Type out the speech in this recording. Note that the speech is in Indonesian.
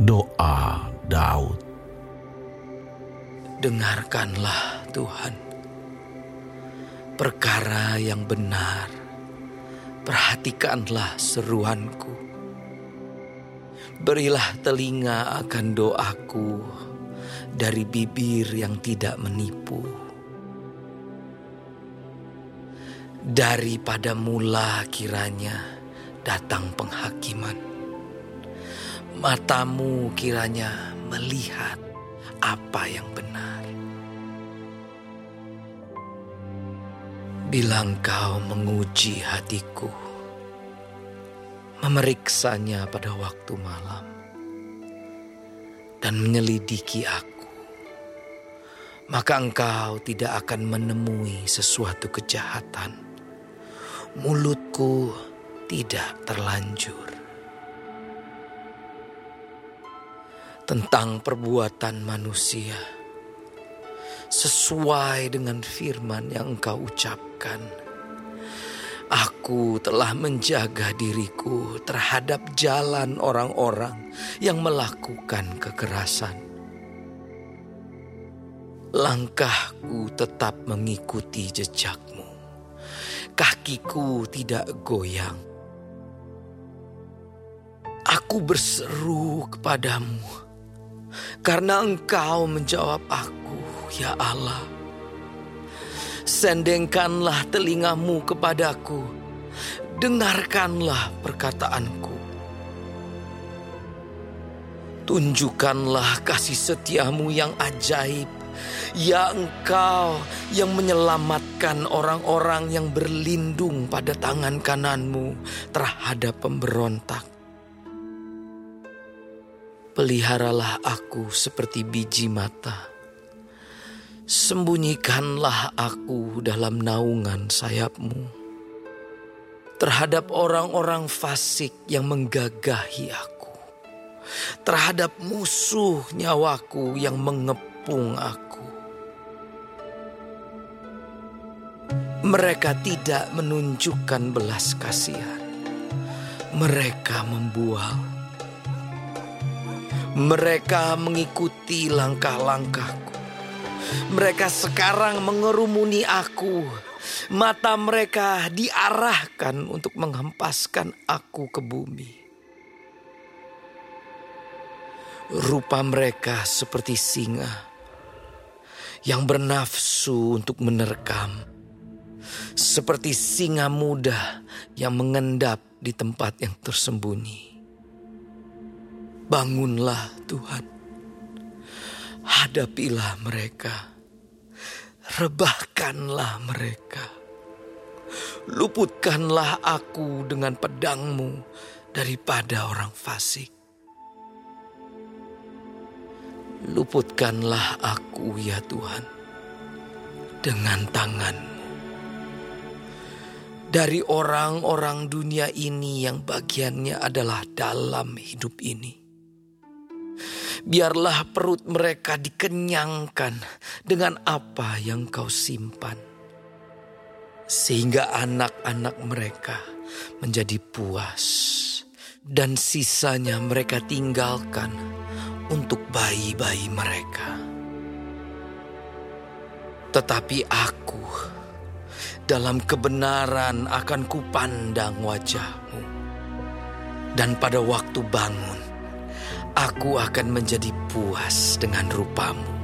Doa Daud Dengarkanlah Tuhan perkara yang benar. Perhatikanlah seruanku. Berilah telinga akan doaku dari bibir yang tidak menipu. Daripada mula kiranya datang penghakiman. Matamu kiranya melihat apa yang benar. Bila engkau menguji hatiku, memeriksanya pada waktu malam, dan menyelidiki aku, maka engkau tidak akan menemui sesuatu kejahatan. Mulutku tidak terlanjur. Tentang perbuatan manusia, sesuai dengan firman yang engkau ucapkan. Aku telah menjaga diriku terhadap jalan orang-orang yang melakukan kekerasan. Langkahku tetap mengikuti jejakmu. Kakiku tidak goyang. Aku berseru kepadamu karena engkau menjawab aku ya Allah. Sendengkanlah telingamu kepadaku, dengarkanlah perkataanku. Tunjukkanlah kasih setiamu yang ajaib, ya engkau yang menyelamatkan orang-orang yang berlindung pada tangan kananmu terhadap pemberontak. Peliharalah aku seperti biji mata Sembunyikanlah aku dalam naungan sayapmu terhadap orang-orang fasik yang menggagahi aku, terhadap musuh nyawaku yang mengepung aku. Mereka tidak menunjukkan belas kasihan, mereka membual. Mereka mengikuti langkah-langkahku mereka sekarang mengerumuni aku. Mata mereka diarahkan untuk menghempaskan aku ke bumi. Rupa mereka seperti singa yang bernafsu untuk menerkam. Seperti singa muda yang mengendap di tempat yang tersembunyi. Bangunlah Tuhan. Hadapilah mereka, rebahkanlah mereka, luputkanlah aku dengan pedangmu daripada orang fasik. Luputkanlah aku ya Tuhan dengan tanganmu. Dari orang-orang dunia ini yang bagiannya adalah dalam hidup ini biarlah perut mereka dikenyangkan dengan apa yang kau simpan. Sehingga anak-anak mereka menjadi puas dan sisanya mereka tinggalkan untuk bayi-bayi mereka. Tetapi aku dalam kebenaran akan kupandang wajahmu. Dan pada waktu bangun, aku akan menjadi puas dengan rupamu.